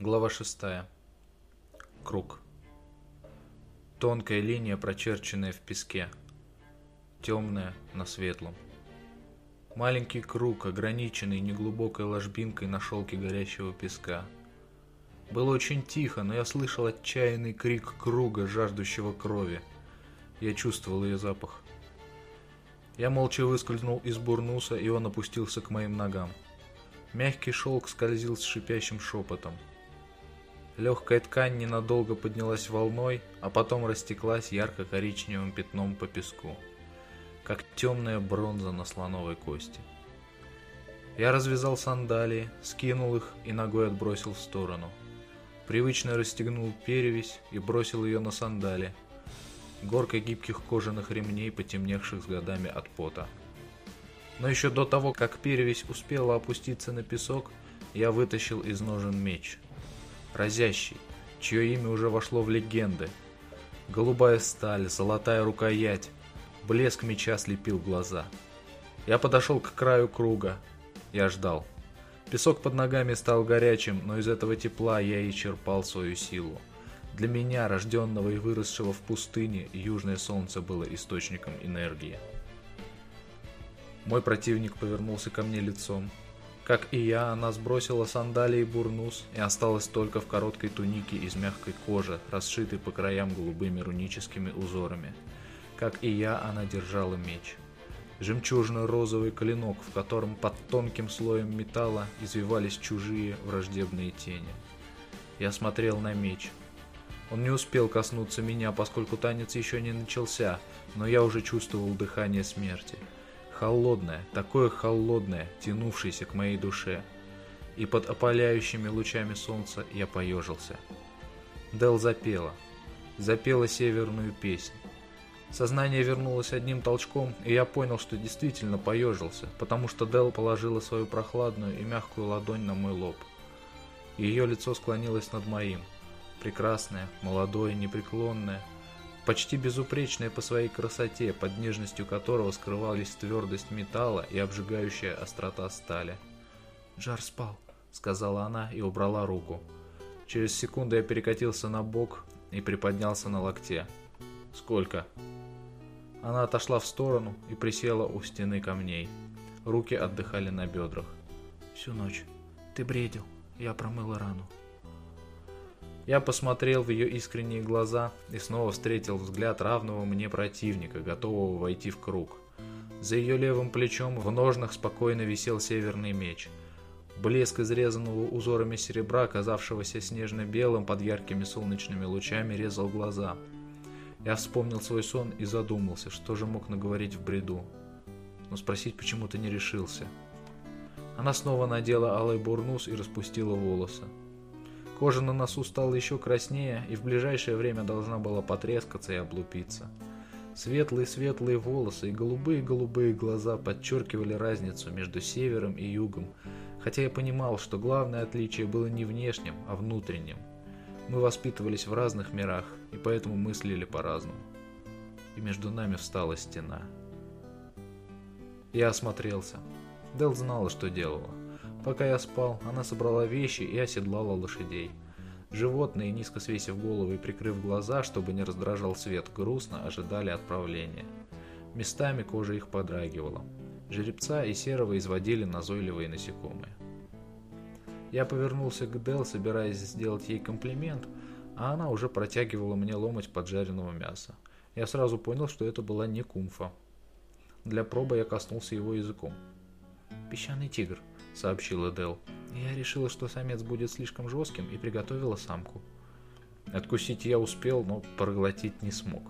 Глава 6. Круг. Тонкая линия, прочерченная в песке. Темная на светлом. Маленький круг, ограниченный неглубокой ложбинкой на шелке горящего песка. Было очень тихо, но я слышал отчаянный крик круга, жаждущего крови. Я чувствовал ее запах. Я молча выскользнул из бурнуса, и он опустился к моим ногам. Мягкий шелк скользил с шипящим шепотом. Легкая ткань ненадолго поднялась волной, а потом растеклась ярко-коричневым пятном по песку, как темная бронза на слоновой кости. Я развязал сандалии, скинул их и ногой отбросил в сторону. Привычно расстегнул перевязь и бросил ее на сандали. Горка гибких кожаных ремней, потемневших с годами от пота. Но еще до того, как перевязь успела опуститься на песок, я вытащил из ножен меч – разящий, чье имя уже вошло в легенды. Голубая сталь, золотая рукоять, блеск меча слепил глаза. Я подошел к краю круга. Я ждал. Песок под ногами стал горячим, но из этого тепла я и черпал свою силу. Для меня, рожденного и выросшего в пустыне, южное солнце было источником энергии. Мой противник повернулся ко мне лицом. Как и я, она сбросила сандалии бурнус и осталась только в короткой тунике из мягкой кожи, расшитой по краям голубыми руническими узорами. Как и я, она держала меч. Жемчужно-розовый клинок, в котором под тонким слоем металла извивались чужие враждебные тени. Я смотрел на меч. Он не успел коснуться меня, поскольку танец еще не начался, но я уже чувствовал дыхание смерти. Холодное, такое холодное, тянувшееся к моей душе. И под опаляющими лучами солнца я поежился. Дел запела. Запела северную песнь. Сознание вернулось одним толчком, и я понял, что действительно поежился, потому что Дел положила свою прохладную и мягкую ладонь на мой лоб. Ее лицо склонилось над моим. Прекрасное, молодое, непреклонное, почти безупречное по своей красоте, под нежностью которого скрывались твердость металла и обжигающая острота стали. «Жар спал», — сказала она и убрала руку. Через секунду я перекатился на бок и приподнялся на локте. «Сколько?» Она отошла в сторону и присела у стены камней. Руки отдыхали на бедрах. «Всю ночь. Ты бредил. Я промыла рану». Я посмотрел в ее искренние глаза и снова встретил взгляд равного мне противника, готового войти в круг. За ее левым плечом в ножнах спокойно висел северный меч. Блеск изрезанного узорами серебра, казавшегося снежно-белым под яркими солнечными лучами, резал глаза. Я вспомнил свой сон и задумался, что же мог наговорить в бреду. Но спросить почему-то не решился. Она снова надела алый бурнус и распустила волосы. Кожа на носу стала еще краснее и в ближайшее время должна была потрескаться и облупиться. Светлые-светлые волосы и голубые-голубые глаза подчеркивали разницу между севером и югом, хотя я понимал, что главное отличие было не внешним, а внутренним. Мы воспитывались в разных мирах и поэтому мыслили по-разному. И между нами встала стена. Я осмотрелся. Дел знала, что делала. Пока я спал, она собрала вещи и оседлала лошадей. Животные, низко свесив головы и прикрыв глаза, чтобы не раздражал свет, грустно ожидали отправления. Местами кожа их подрагивала. Жеребца и серого изводили назойливые насекомые. Я повернулся к Дел, собираясь сделать ей комплимент, а она уже протягивала мне ломоть поджаренного мяса. Я сразу понял, что это была не кумфа. Для пробы я коснулся его языком. «Песчаный тигр», — сообщила Дел. «Я решила, что самец будет слишком жестким и приготовила самку». Откусить я успел, но проглотить не смог.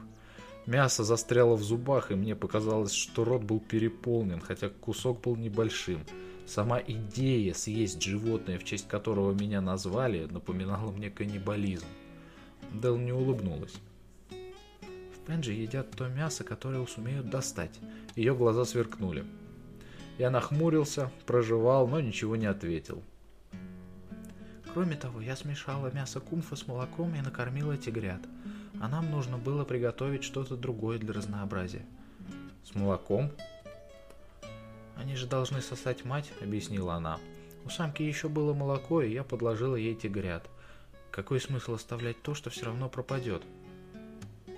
Мясо застряло в зубах, и мне показалось, что рот был переполнен, хотя кусок был небольшим. Сама идея съесть животное, в честь которого меня назвали, напоминала мне каннибализм. Дел не улыбнулась. В Пенджи едят то мясо, которое сумеют достать. Ее глаза сверкнули. Я нахмурился, проживал, но ничего не ответил. Кроме того, я смешала мясо кумфа с молоком и накормила тигрят. А нам нужно было приготовить что-то другое для разнообразия. С молоком? Они же должны сосать мать, объяснила она. У самки еще было молоко, и я подложила ей тигрят. Какой смысл оставлять то, что все равно пропадет?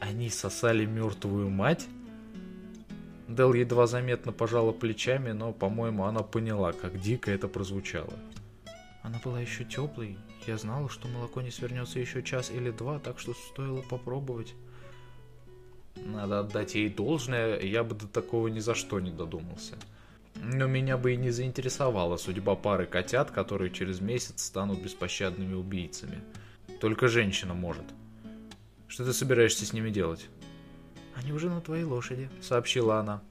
Они сосали мертвую мать? Дел едва заметно пожала плечами, но, по-моему, она поняла, как дико это прозвучало. Она была еще теплой. Я знала, что молоко не свернется еще час или два, так что стоило попробовать. Надо отдать ей должное, я бы до такого ни за что не додумался. Но меня бы и не заинтересовала судьба пары котят, которые через месяц станут беспощадными убийцами. Только женщина может. Что ты собираешься с ними делать? Они уже на твоей лошади, сообщила она.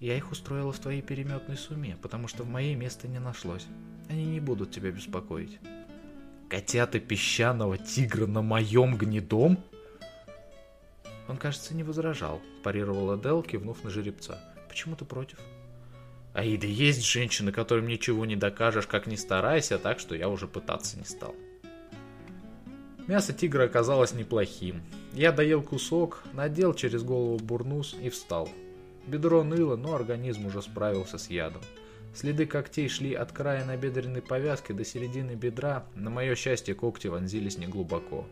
Я их устроила в твоей переметной сумме, потому что в моей места не нашлось. Они не будут тебя беспокоить. Котята песчаного тигра на моем гнедом? Он, кажется, не возражал, парировала Дел, кивнув на жеребца. Почему ты против? Аида, есть женщины, которым ничего не докажешь, как ни старайся, так что я уже пытаться не стал. Мясо тигра оказалось неплохим. Я доел кусок, надел через голову бурнус и встал. Бедро ныло, но организм уже справился с ядом. Следы когтей шли от края набедренной повязки до середины бедра, на мое счастье когти вонзились неглубоко.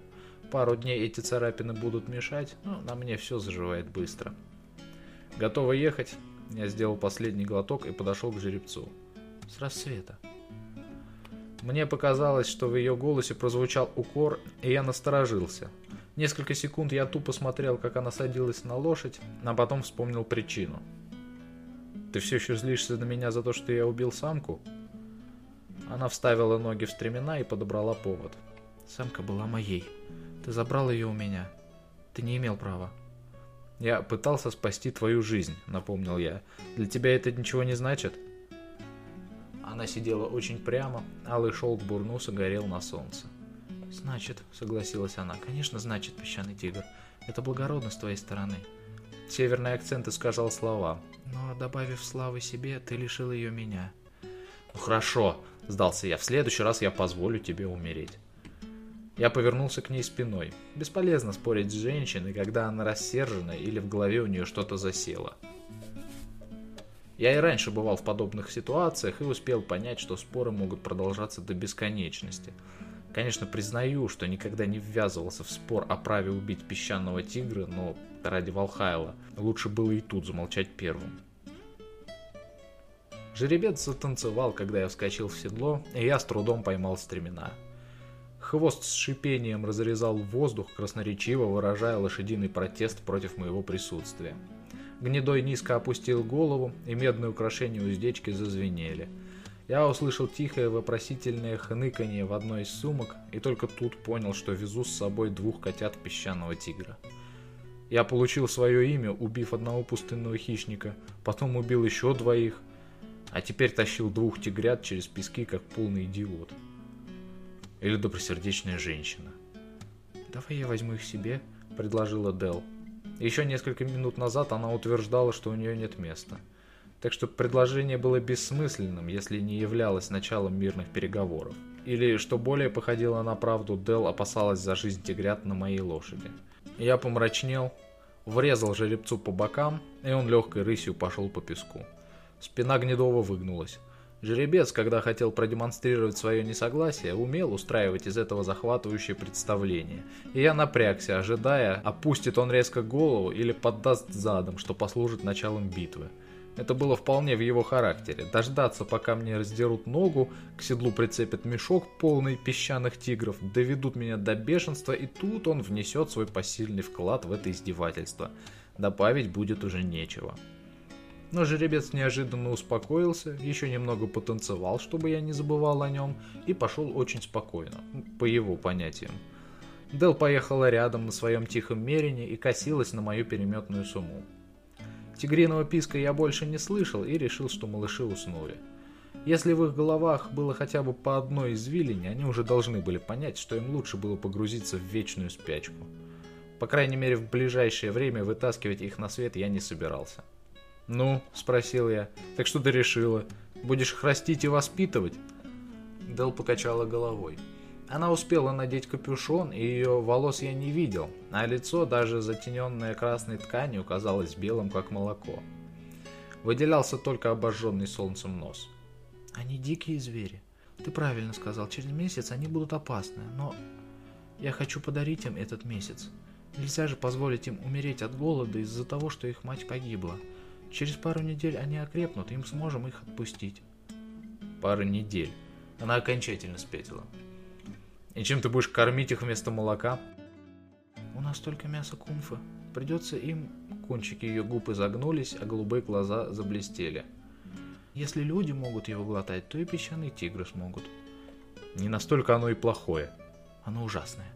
Пару дней эти царапины будут мешать, но на мне все заживает быстро. Готово ехать? Я сделал последний глоток и подошел к жеребцу. С рассвета. Мне показалось, что в ее голосе прозвучал укор, и я насторожился. Несколько секунд я тупо смотрел, как она садилась на лошадь, а потом вспомнил причину. «Ты все еще злишься на меня за то, что я убил самку?» Она вставила ноги в стремена и подобрала повод. «Самка была моей», ты забрал ее у меня. Ты не имел права. Я пытался спасти твою жизнь, напомнил я. Для тебя это ничего не значит? Она сидела очень прямо, алый шелк бурнуса горел на солнце. «Значит», — согласилась она, — «конечно, значит, песчаный тигр. Это благородно с твоей стороны». Северный акцент искажал слова. «Но, добавив славы себе, ты лишил ее меня». «Ну хорошо», — сдался я, — «в следующий раз я позволю тебе умереть». Я повернулся к ней спиной. Бесполезно спорить с женщиной, когда она рассержена или в голове у нее что-то засело. Я и раньше бывал в подобных ситуациях и успел понять, что споры могут продолжаться до бесконечности. Конечно, признаю, что никогда не ввязывался в спор о праве убить песчаного тигра, но ради Валхайла лучше было и тут замолчать первым. Жеребец затанцевал, когда я вскочил в седло, и я с трудом поймал стремена. Хвост с шипением разрезал воздух, красноречиво выражая лошадиный протест против моего присутствия. Гнедой низко опустил голову, и медные украшения уздечки зазвенели. Я услышал тихое вопросительное хныканье в одной из сумок, и только тут понял, что везу с собой двух котят песчаного тигра. Я получил свое имя, убив одного пустынного хищника, потом убил еще двоих, а теперь тащил двух тигрят через пески, как полный идиот или добросердечная женщина. «Давай я возьму их себе», — предложила Дел. Еще несколько минут назад она утверждала, что у нее нет места. Так что предложение было бессмысленным, если не являлось началом мирных переговоров. Или, что более походило на правду, Дел опасалась за жизнь тигрят на моей лошади. Я помрачнел, врезал жеребцу по бокам, и он легкой рысью пошел по песку. Спина Гнедова выгнулась. Жеребец, когда хотел продемонстрировать свое несогласие, умел устраивать из этого захватывающее представление. И я напрягся, ожидая, опустит он резко голову или поддаст задом, что послужит началом битвы. Это было вполне в его характере. Дождаться, пока мне раздерут ногу, к седлу прицепят мешок, полный песчаных тигров, доведут меня до бешенства, и тут он внесет свой посильный вклад в это издевательство. Добавить будет уже нечего. Но жеребец неожиданно успокоился, еще немного потанцевал, чтобы я не забывал о нем, и пошел очень спокойно, по его понятиям. Дел поехала рядом на своем тихом мерине и косилась на мою переметную сумму. Тигриного писка я больше не слышал и решил, что малыши уснули. Если в их головах было хотя бы по одной извилине, они уже должны были понять, что им лучше было погрузиться в вечную спячку. По крайней мере, в ближайшее время вытаскивать их на свет я не собирался. «Ну?» – спросил я. «Так что ты решила? Будешь их растить и воспитывать?» Дел покачала головой. Она успела надеть капюшон, и ее волос я не видел, а лицо, даже затененное красной тканью, казалось белым, как молоко. Выделялся только обожженный солнцем нос. «Они дикие звери. Ты правильно сказал, через месяц они будут опасны, но Я хочу подарить им этот месяц. Нельзя же позволить им умереть от голода из-за того, что их мать погибла. Через пару недель они окрепнут, и мы сможем их отпустить. Пару недель. Она окончательно спятила. И чем ты будешь кормить их вместо молока? У нас только мясо кунфа. Придется им... Кончики ее губ изогнулись, а голубые глаза заблестели. Если люди могут его глотать, то и песчаные тигры смогут. Не настолько оно и плохое. Оно ужасное.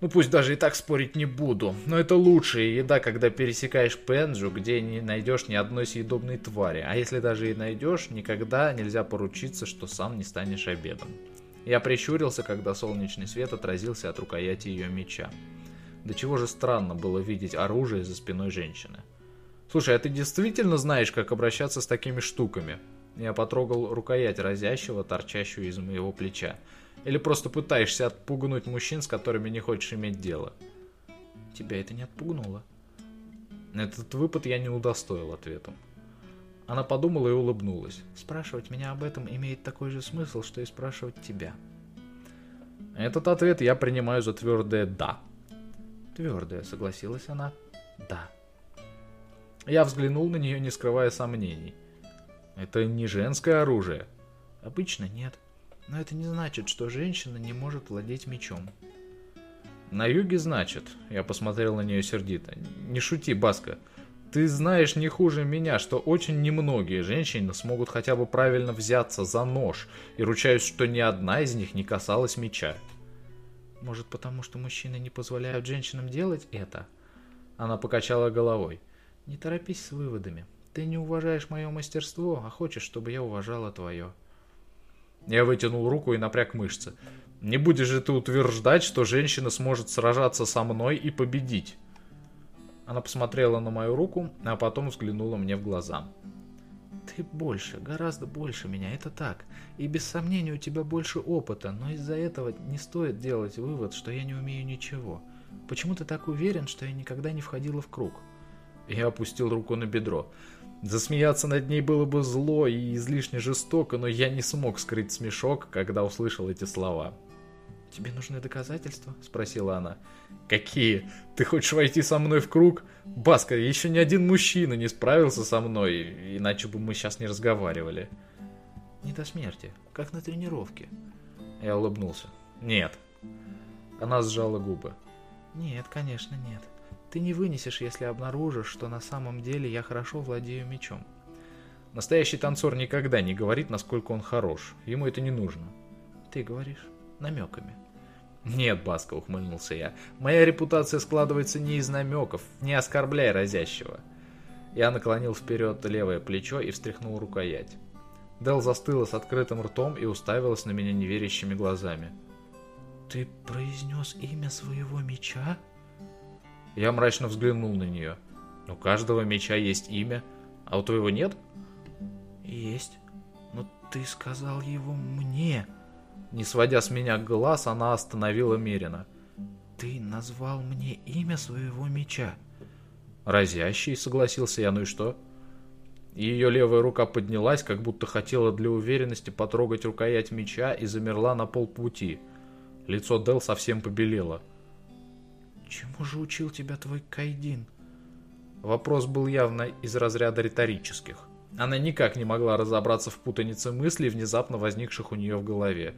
Ну пусть даже и так спорить не буду, но это лучшая еда, когда пересекаешь Пенджу, где не найдешь ни одной съедобной твари, а если даже и найдешь, никогда нельзя поручиться, что сам не станешь обедом. Я прищурился, когда солнечный свет отразился от рукояти ее меча. До чего же странно было видеть оружие за спиной женщины. Слушай, а ты действительно знаешь, как обращаться с такими штуками? Я потрогал рукоять разящего, торчащую из моего плеча. Или просто пытаешься отпугнуть мужчин, с которыми не хочешь иметь дело? Тебя это не отпугнуло. Этот выпад я не удостоил ответом. Она подумала и улыбнулась. Спрашивать меня об этом имеет такой же смысл, что и спрашивать тебя. Этот ответ я принимаю за твердое «да». Твердое, согласилась она. Да. Я взглянул на нее, не скрывая сомнений. Это не женское оружие. Обычно нет. Но это не значит, что женщина не может владеть мечом. На юге значит. Я посмотрел на нее сердито. Не шути, Баска. Ты знаешь не хуже меня, что очень немногие женщины смогут хотя бы правильно взяться за нож, и ручаюсь, что ни одна из них не касалась меча. Может, потому что мужчины не позволяют женщинам делать это? Она покачала головой. Не торопись с выводами. Ты не уважаешь мое мастерство, а хочешь, чтобы я уважала твое. Я вытянул руку и напряг мышцы. Не будешь же ты утверждать, что женщина сможет сражаться со мной и победить? Она посмотрела на мою руку, а потом взглянула мне в глаза. Ты больше, гораздо больше меня, это так. И без сомнения у тебя больше опыта, но из-за этого не стоит делать вывод, что я не умею ничего. Почему ты так уверен, что я никогда не входила в круг? Я опустил руку на бедро. Засмеяться над ней было бы зло и излишне жестоко, но я не смог скрыть смешок, когда услышал эти слова. «Тебе нужны доказательства?» – спросила она. «Какие? Ты хочешь войти со мной в круг? Баска, еще ни один мужчина не справился со мной, иначе бы мы сейчас не разговаривали». «Не до смерти, как на тренировке». Я улыбнулся. «Нет». Она сжала губы. «Нет, конечно, нет. Ты не вынесешь, если обнаружишь, что на самом деле я хорошо владею мечом. Настоящий танцор никогда не говорит, насколько он хорош. Ему это не нужно. Ты говоришь намеками. Нет, Баско, ухмыльнулся я. Моя репутация складывается не из намеков, не оскорбляй разящего. Я наклонил вперед левое плечо и встряхнул рукоять. Дел застыла с открытым ртом и уставилась на меня неверящими глазами. «Ты произнес имя своего меча?» Я мрачно взглянул на нее. У каждого меча есть имя, а у твоего нет? Есть. Но ты сказал его мне. Не сводя с меня глаз, она остановила Мерина. Ты назвал мне имя своего меча. Разящий, согласился я, ну и что? Ее левая рука поднялась, как будто хотела для уверенности потрогать рукоять меча и замерла на полпути. Лицо Дел совсем побелело. «Чему же учил тебя твой Кайдин?» Вопрос был явно из разряда риторических. Она никак не могла разобраться в путанице мыслей, внезапно возникших у нее в голове.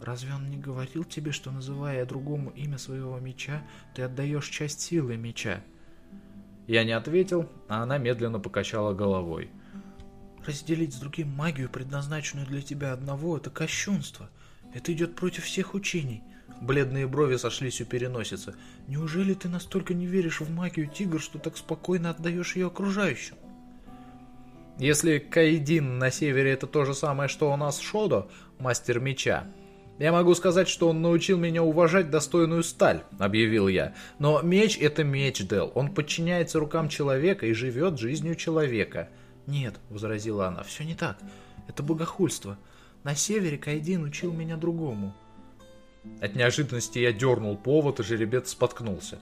«Разве он не говорил тебе, что, называя другому имя своего меча, ты отдаешь часть силы меча?» Я не ответил, а она медленно покачала головой. «Разделить с другим магию, предназначенную для тебя одного, это кощунство. Это идет против всех учений. Бледные брови сошлись у переносицы. «Неужели ты настолько не веришь в магию тигр, что так спокойно отдаешь ее окружающим?» «Если Кайдин на севере это то же самое, что у нас Шодо, мастер меча, я могу сказать, что он научил меня уважать достойную сталь», — объявил я. «Но меч — это меч, Дел. Он подчиняется рукам человека и живет жизнью человека». «Нет», — возразила она, — «все не так. Это богохульство. На севере Кайдин учил меня другому». От неожиданности я дернул повод, и жеребец споткнулся.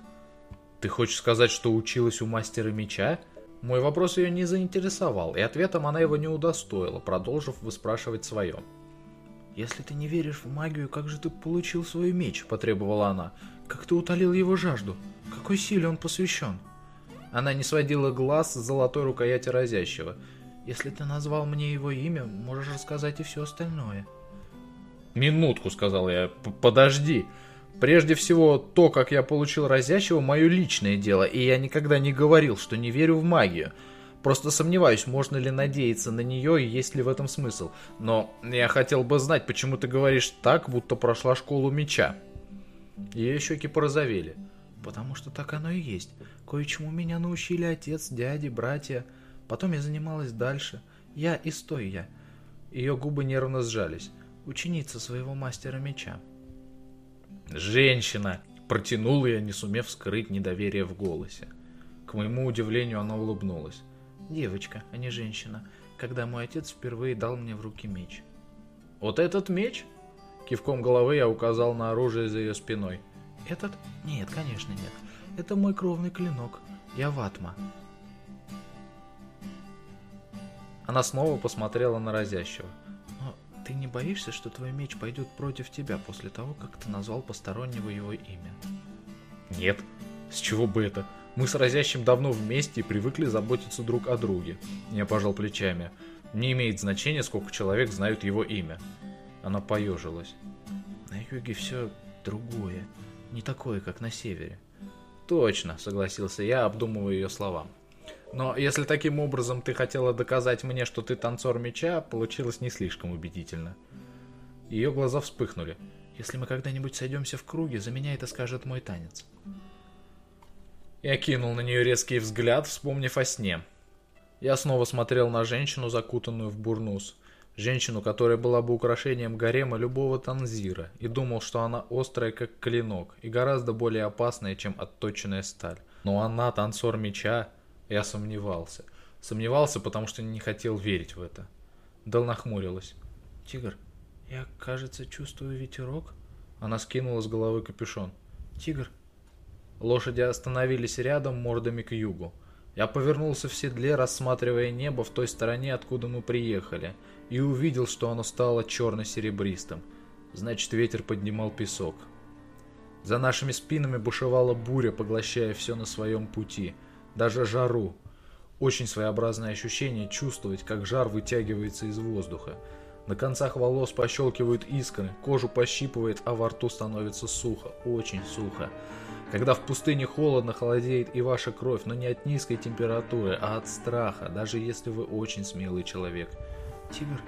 «Ты хочешь сказать, что училась у мастера меча?» Мой вопрос ее не заинтересовал, и ответом она его не удостоила, продолжив выспрашивать свое. «Если ты не веришь в магию, как же ты получил свой меч?» – потребовала она. «Как ты утолил его жажду? Какой силе он посвящен?» Она не сводила глаз с золотой рукояти разящего. «Если ты назвал мне его имя, можешь рассказать и все остальное». «Минутку», — сказал я, — «подожди. Прежде всего, то, как я получил разящего, мое личное дело, и я никогда не говорил, что не верю в магию. Просто сомневаюсь, можно ли надеяться на нее и есть ли в этом смысл. Но я хотел бы знать, почему ты говоришь так, будто прошла школу меча. Ее щеки порозовели. Потому что так оно и есть. Кое-чему меня научили отец, дяди, братья. Потом я занималась дальше. Я и стой я. Ее губы нервно сжались. Ученица своего мастера меча. «Женщина!» – протянула я, не сумев скрыть недоверие в голосе. К моему удивлению, она улыбнулась. Девочка, а не женщина, когда мой отец впервые дал мне в руки меч. Вот этот меч? Кивком головы я указал на оружие за ее спиной. Этот? Нет, конечно нет. Это мой кровный клинок. Я Ватма. Она снова посмотрела на разящего. Но ты не боишься, что твой меч пойдет против тебя после того, как ты назвал постороннего его имя? Нет. С чего бы это? Мы с Разящим давно вместе и привыкли заботиться друг о друге. Я пожал плечами. Не имеет значения, сколько человек знают его имя. Она поежилась. На юге все другое. Не такое, как на севере. Точно, согласился я, обдумывая ее слова. Но если таким образом ты хотела доказать мне, что ты танцор меча, получилось не слишком убедительно. Ее глаза вспыхнули. Если мы когда-нибудь сойдемся в круге, за меня это скажет мой танец. Я кинул на нее резкий взгляд, вспомнив о сне. Я снова смотрел на женщину, закутанную в бурнус. Женщину, которая была бы украшением гарема любого танзира, и думал, что она острая, как клинок, и гораздо более опасная, чем отточенная сталь. Но она танцор меча, я сомневался. Сомневался, потому что не хотел верить в это. Дал нахмурилась. «Тигр, я, кажется, чувствую ветерок». Она скинула с головы капюшон. «Тигр, Лошади остановились рядом, мордами к югу. Я повернулся в седле, рассматривая небо в той стороне, откуда мы приехали, и увидел, что оно стало черно-серебристым. Значит, ветер поднимал песок. За нашими спинами бушевала буря, поглощая все на своем пути, даже жару. Очень своеобразное ощущение чувствовать, как жар вытягивается из воздуха. На концах волос пощелкивают искры, кожу пощипывает, а во рту становится сухо, очень сухо. Когда в пустыне холодно, холодеет и ваша кровь, но не от низкой температуры, а от страха, даже если вы очень смелый человек. Тигр?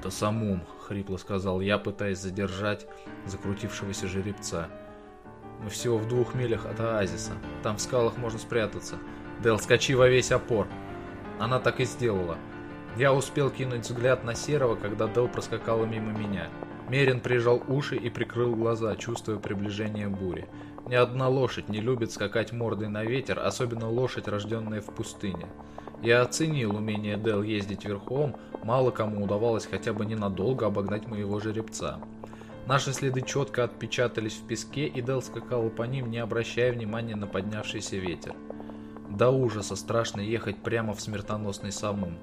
Это самум, хрипло сказал я, пытаясь задержать закрутившегося жеребца. Мы всего в двух милях от оазиса. Там в скалах можно спрятаться. Дел, скачи во весь опор. Она так и сделала. Я успел кинуть взгляд на Серого, когда Дел проскакала мимо меня. Мерин прижал уши и прикрыл глаза, чувствуя приближение бури. Ни одна лошадь не любит скакать мордой на ветер, особенно лошадь, рожденная в пустыне. Я оценил умение Дел ездить верхом, мало кому удавалось хотя бы ненадолго обогнать моего жеребца. Наши следы четко отпечатались в песке, и Дел скакал по ним, не обращая внимания на поднявшийся ветер. До ужаса страшно ехать прямо в смертоносный самум.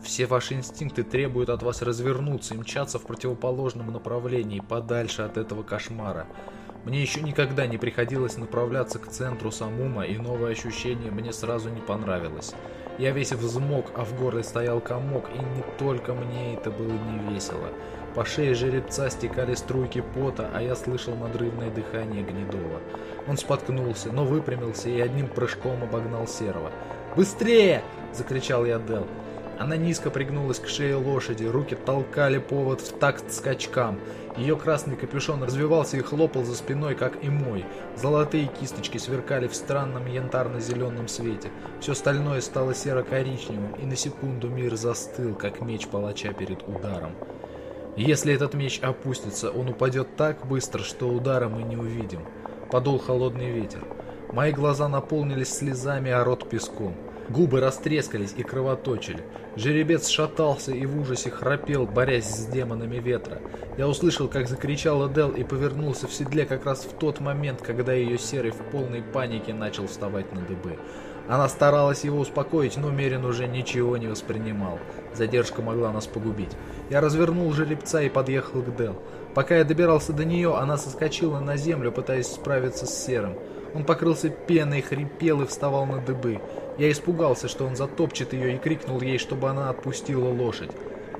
Все ваши инстинкты требуют от вас развернуться и мчаться в противоположном направлении, подальше от этого кошмара. Мне еще никогда не приходилось направляться к центру Самума, и новое ощущение мне сразу не понравилось. Я весь взмок, а в горле стоял комок, и не только мне это было не весело. По шее жеребца стекали струйки пота, а я слышал надрывное дыхание Гнедова. Он споткнулся, но выпрямился и одним прыжком обогнал Серого. «Быстрее!» – закричал я Дел. Она низко пригнулась к шее лошади, руки толкали повод в такт скачкам. Ее красный капюшон развивался и хлопал за спиной, как и мой. Золотые кисточки сверкали в странном янтарно-зеленом свете. Все остальное стало серо-коричневым, и на секунду мир застыл, как меч палача перед ударом. Если этот меч опустится, он упадет так быстро, что удара мы не увидим. Подул холодный ветер. Мои глаза наполнились слезами, а рот песком. Губы растрескались и кровоточили. Жеребец шатался и в ужасе храпел, борясь с демонами ветра. Я услышал, как закричала Дел и повернулся в седле как раз в тот момент, когда ее серый в полной панике начал вставать на дыбы. Она старалась его успокоить, но Мерин уже ничего не воспринимал. Задержка могла нас погубить. Я развернул жеребца и подъехал к Дел. Пока я добирался до нее, она соскочила на землю, пытаясь справиться с Серым. Он покрылся пеной, хрипел и вставал на дыбы. Я испугался, что он затопчет ее и крикнул ей, чтобы она отпустила лошадь.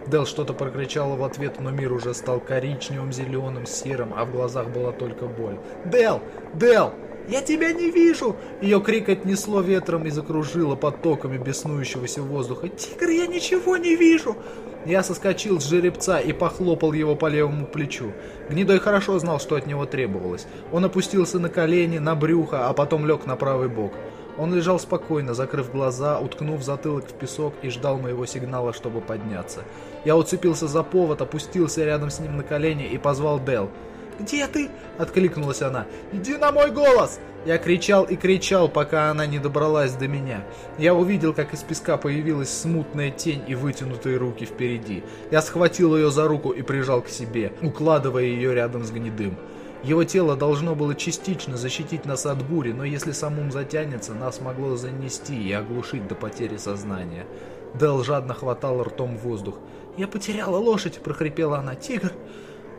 Дел что-то прокричала в ответ, но мир уже стал коричневым, зеленым, серым, а в глазах была только боль. «Дел! Дел! «Я тебя не вижу!» Ее крик отнесло ветром и закружило потоками беснующегося воздуха. «Тигр, я ничего не вижу!» Я соскочил с жеребца и похлопал его по левому плечу. Гнедой хорошо знал, что от него требовалось. Он опустился на колени, на брюхо, а потом лег на правый бок. Он лежал спокойно, закрыв глаза, уткнув затылок в песок и ждал моего сигнала, чтобы подняться. Я уцепился за повод, опустился рядом с ним на колени и позвал Дел. «Где ты?» — откликнулась она. «Иди на мой голос!» Я кричал и кричал, пока она не добралась до меня. Я увидел, как из песка появилась смутная тень и вытянутые руки впереди. Я схватил ее за руку и прижал к себе, укладывая ее рядом с гнедым. Его тело должно было частично защитить нас от бури, но если самум затянется, нас могло занести и оглушить до потери сознания. Дел жадно хватал ртом воздух. «Я потеряла лошадь!» – прохрипела она. «Тигр!»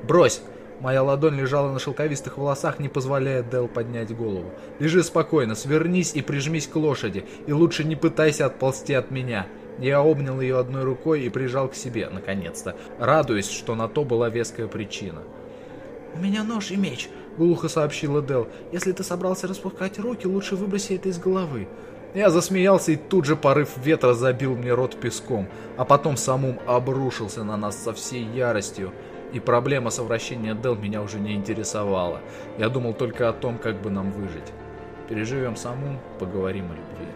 «Брось!» Моя ладонь лежала на шелковистых волосах, не позволяя Дел поднять голову. «Лежи спокойно, свернись и прижмись к лошади, и лучше не пытайся отползти от меня». Я обнял ее одной рукой и прижал к себе, наконец-то, радуясь, что на то была веская причина. «У меня нож и меч», — глухо сообщила Дел. «Если ты собрался распускать руки, лучше выброси это из головы». Я засмеялся, и тут же порыв ветра забил мне рот песком, а потом самум обрушился на нас со всей яростью и проблема совращения Дел меня уже не интересовала. Я думал только о том, как бы нам выжить. Переживем саму, поговорим о любви.